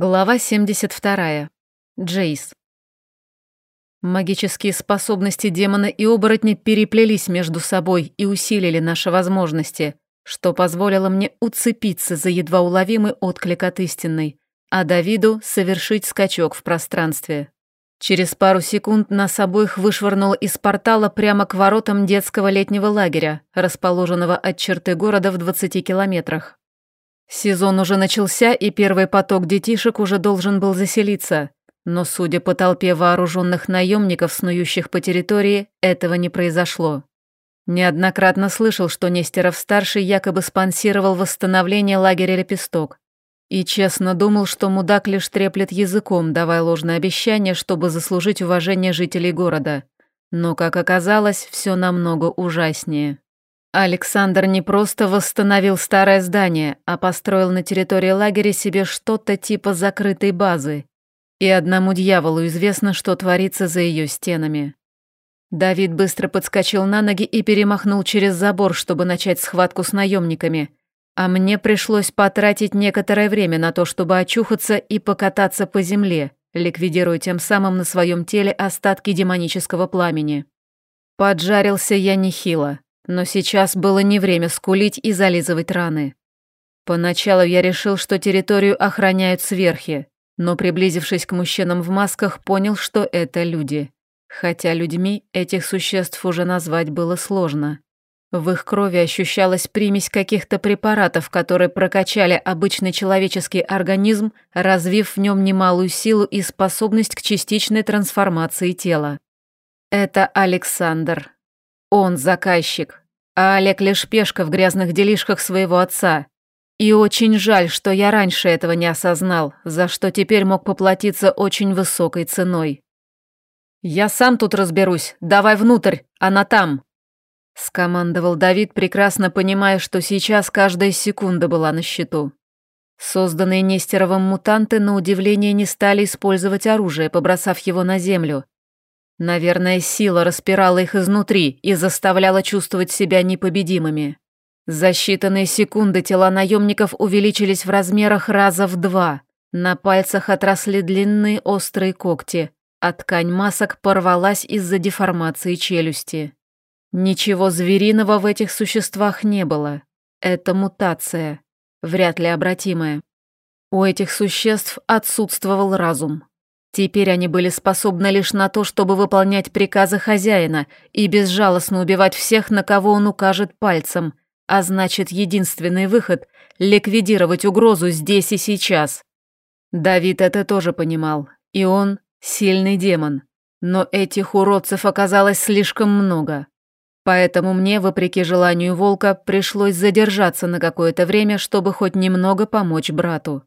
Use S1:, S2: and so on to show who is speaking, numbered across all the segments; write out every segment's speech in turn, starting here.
S1: Глава 72. Джейс. Магические способности демона и оборотня переплелись между собой и усилили наши возможности, что позволило мне уцепиться за едва уловимый отклик от истинной, а Давиду совершить скачок в пространстве. Через пару секунд нас обоих вышвырнуло из портала прямо к воротам детского летнего лагеря, расположенного от черты города в 20 километрах. Сезон уже начался, и первый поток детишек уже должен был заселиться. Но, судя по толпе вооруженных наемников, снующих по территории, этого не произошло. Неоднократно слышал, что Нестеров-старший якобы спонсировал восстановление лагеря «Лепесток». И честно думал, что мудак лишь треплет языком, давая ложное обещание, чтобы заслужить уважение жителей города. Но, как оказалось, все намного ужаснее. Александр не просто восстановил старое здание, а построил на территории лагеря себе что-то типа закрытой базы. И одному дьяволу известно, что творится за ее стенами. Давид быстро подскочил на ноги и перемахнул через забор, чтобы начать схватку с наемниками. А мне пришлось потратить некоторое время на то, чтобы очухаться и покататься по земле, ликвидируя тем самым на своем теле остатки демонического пламени. Поджарился я нехило. Но сейчас было не время скулить и зализывать раны. Поначалу я решил, что территорию охраняют сверхи, но приблизившись к мужчинам в масках, понял, что это люди. Хотя людьми этих существ уже назвать было сложно. В их крови ощущалась примесь каких-то препаратов, которые прокачали обычный человеческий организм, развив в нем немалую силу и способность к частичной трансформации тела. Это Александр, он заказчик, а Олег лишь пешка в грязных делишках своего отца. И очень жаль, что я раньше этого не осознал, за что теперь мог поплатиться очень высокой ценой. «Я сам тут разберусь, давай внутрь, она там!» Скомандовал Давид, прекрасно понимая, что сейчас каждая секунда была на счету. Созданные Нестеровым мутанты, на удивление, не стали использовать оружие, побросав его на землю, Наверное, сила распирала их изнутри и заставляла чувствовать себя непобедимыми. За считанные секунды тела наемников увеличились в размерах раза в два. На пальцах отросли длинные острые когти, а ткань масок порвалась из-за деформации челюсти. Ничего звериного в этих существах не было. Это мутация, вряд ли обратимая. У этих существ отсутствовал разум. Теперь они были способны лишь на то, чтобы выполнять приказы хозяина и безжалостно убивать всех, на кого он укажет пальцем, а значит, единственный выход — ликвидировать угрозу здесь и сейчас. Давид это тоже понимал, и он — сильный демон. Но этих уродцев оказалось слишком много. Поэтому мне, вопреки желанию волка, пришлось задержаться на какое-то время, чтобы хоть немного помочь брату.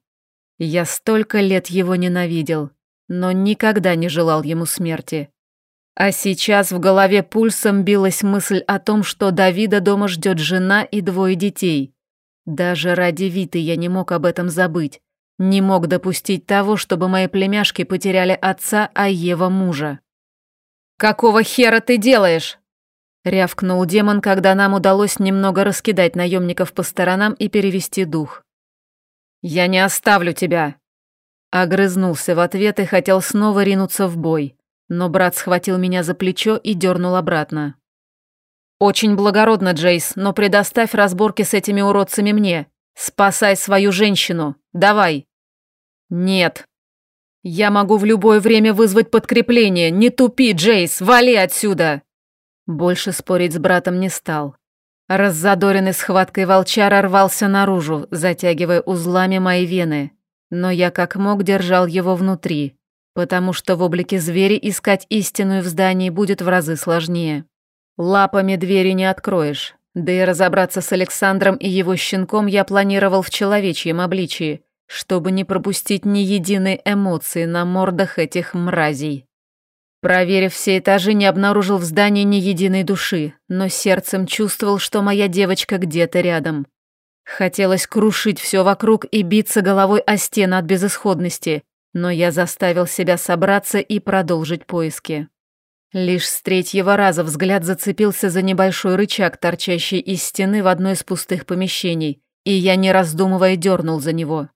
S1: Я столько лет его ненавидел, но никогда не желал ему смерти. А сейчас в голове пульсом билась мысль о том, что Давида дома ждет жена и двое детей. Даже ради Виты я не мог об этом забыть. Не мог допустить того, чтобы мои племяшки потеряли отца, а Ева мужа. «Какого хера ты делаешь?» Рявкнул демон, когда нам удалось немного раскидать наемников по сторонам и перевести дух. «Я не оставлю тебя!» Огрызнулся в ответ и хотел снова ринуться в бой, но брат схватил меня за плечо и дернул обратно. «Очень благородно, Джейс, но предоставь разборки с этими уродцами мне. Спасай свою женщину. Давай!» «Нет. Я могу в любое время вызвать подкрепление. Не тупи, Джейс, вали отсюда!» Больше спорить с братом не стал. Раззадоренный схваткой волчара рвался наружу, затягивая узлами мои вены, но я как мог держал его внутри, потому что в облике зверя искать истинную в здании будет в разы сложнее. Лапами двери не откроешь, да и разобраться с Александром и его щенком я планировал в человечьем обличии, чтобы не пропустить ни единой эмоции на мордах этих мразей. Проверив все этажи, не обнаружил в здании ни единой души, но сердцем чувствовал, что моя девочка где-то рядом. Хотелось крушить все вокруг и биться головой о стену от безысходности, но я заставил себя собраться и продолжить поиски. Лишь с третьего раза взгляд зацепился за небольшой рычаг, торчащий из стены в одно из пустых помещений, и я, не раздумывая, дернул за него.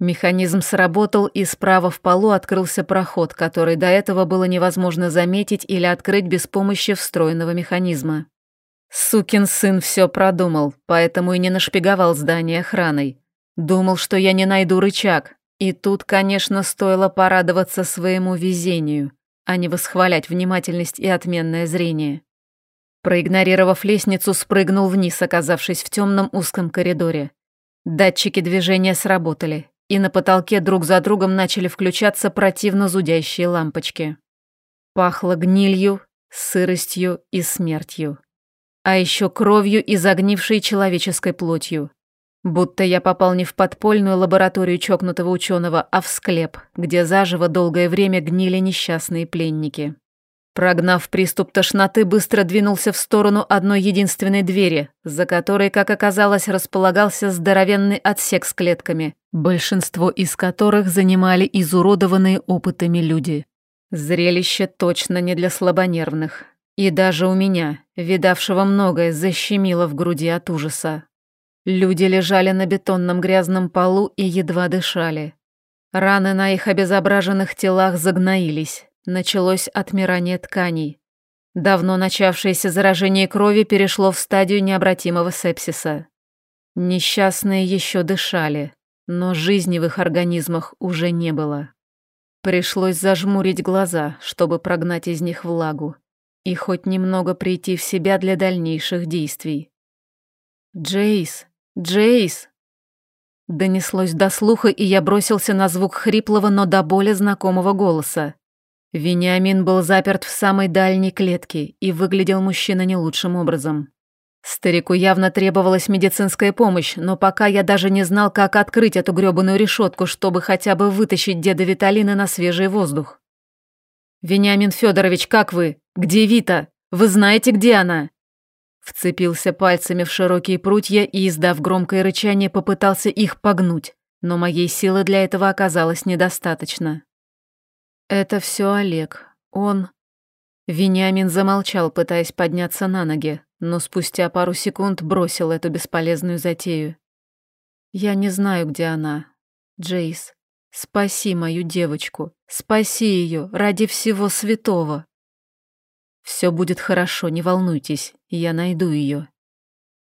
S1: Механизм сработал, и справа в полу открылся проход, который до этого было невозможно заметить или открыть без помощи встроенного механизма. Сукин сын все продумал, поэтому и не нашпиговал здание охраной. Думал, что я не найду рычаг. И тут, конечно, стоило порадоваться своему везению, а не восхвалять внимательность и отменное зрение. Проигнорировав лестницу, спрыгнул вниз, оказавшись в темном узком коридоре. Датчики движения сработали, и на потолке друг за другом начали включаться противно зудящие лампочки. Пахло гнилью, сыростью и смертью. А еще кровью и загнившей человеческой плотью. Будто я попал не в подпольную лабораторию чокнутого ученого, а в склеп, где заживо долгое время гнили несчастные пленники. Прогнав приступ тошноты, быстро двинулся в сторону одной единственной двери, за которой, как оказалось, располагался здоровенный отсек с клетками, большинство из которых занимали изуродованные опытами люди. Зрелище точно не для слабонервных. И даже у меня, видавшего многое, защемило в груди от ужаса. Люди лежали на бетонном грязном полу и едва дышали. Раны на их обезображенных телах загноились началось отмирание тканей. Давно начавшееся заражение крови перешло в стадию необратимого сепсиса. Несчастные еще дышали, но жизни в их организмах уже не было. Пришлось зажмурить глаза, чтобы прогнать из них влагу и хоть немного прийти в себя для дальнейших действий. «Джейс! Джейс!» Донеслось до слуха, и я бросился на звук хриплого, но до боли знакомого голоса. Вениамин был заперт в самой дальней клетке, и выглядел мужчина не лучшим образом. Старику явно требовалась медицинская помощь, но пока я даже не знал, как открыть эту грёбаную решетку, чтобы хотя бы вытащить деда Виталина на свежий воздух. «Вениамин Федорович, как вы? Где Вита? Вы знаете, где она?» Вцепился пальцами в широкие прутья и, издав громкое рычание, попытался их погнуть, но моей силы для этого оказалось недостаточно. «Это все Олег. Он...» Вениамин замолчал, пытаясь подняться на ноги, но спустя пару секунд бросил эту бесполезную затею. «Я не знаю, где она. Джейс, спаси мою девочку. Спаси ее ради всего святого. Все будет хорошо, не волнуйтесь, я найду ее.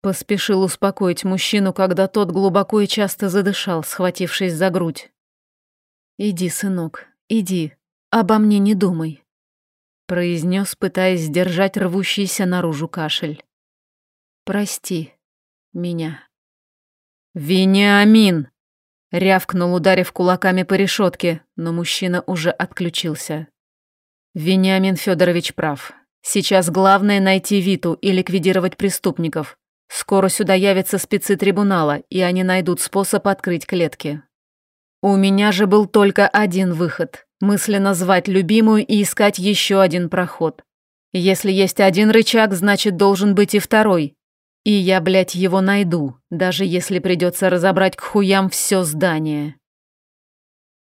S1: Поспешил успокоить мужчину, когда тот глубоко и часто задышал, схватившись за грудь. «Иди, сынок, иди, «Обо мне не думай», — произнес, пытаясь сдержать рвущийся наружу кашель. «Прости меня». «Вениамин!» — рявкнул, ударив кулаками по решетке, но мужчина уже отключился. «Вениамин Федорович прав. Сейчас главное найти Виту и ликвидировать преступников. Скоро сюда явятся спецы трибунала, и они найдут способ открыть клетки. У меня же был только один выход — Мысленно звать любимую и искать еще один проход. Если есть один рычаг, значит, должен быть и второй. И я, блядь, его найду, даже если придется разобрать к хуям все здание.